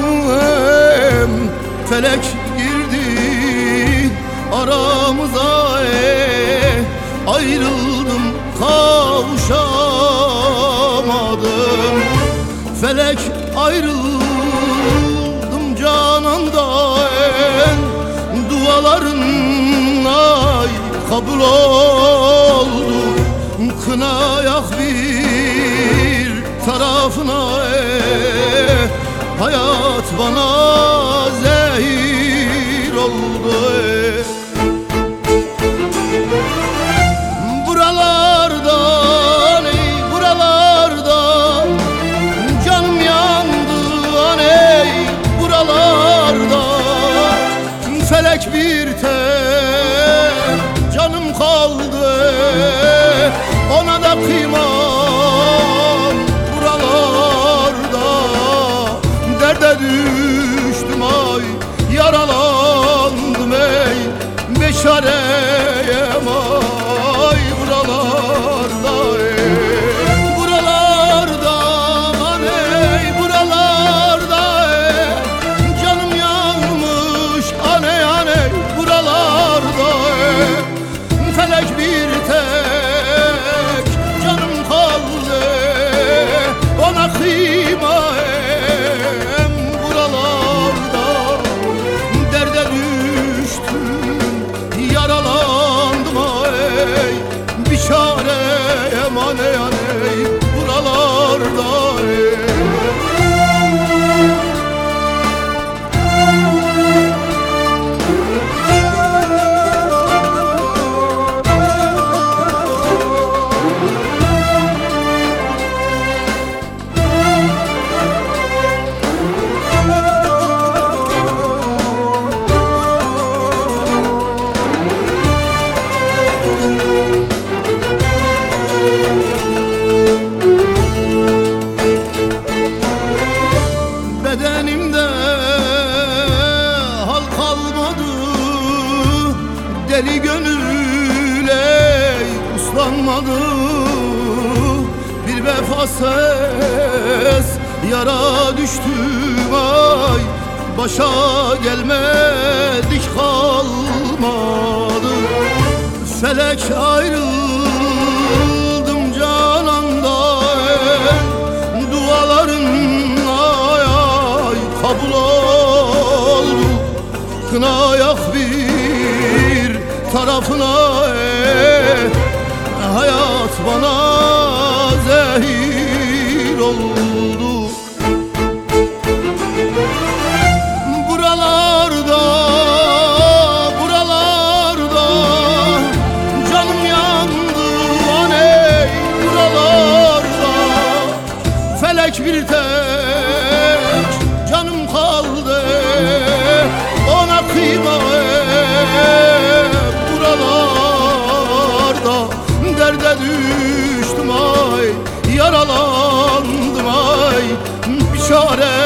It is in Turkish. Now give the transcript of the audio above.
saramadım Felek girdi aramıza eh, Ayrıldım kavuşamadım. Felek ayrıldım canandan Duaların ay kabul oldu. Kına yak bir tarafına eh, Hayat bana zehir oldu. Buralardan ey buralardan Canım yandı aney buralarda Felek bir tek canım kaldı Ona da kıymam Beşareyem uslanmadı Bir vefasız yara düştüm ay Başa gelmedik kalmadı. Felek ayrıldım canandan Duaların ay ay kabul oldu. Kına yak bir tarafına eh, Hayat bana zehir oldu. Buralarda, buralarda Canım yandı. Aney buralarda Felek bir tek canım kaldı. Ona kıymayım buralarda Düştüm ay yaralandım ay. Bir çareyim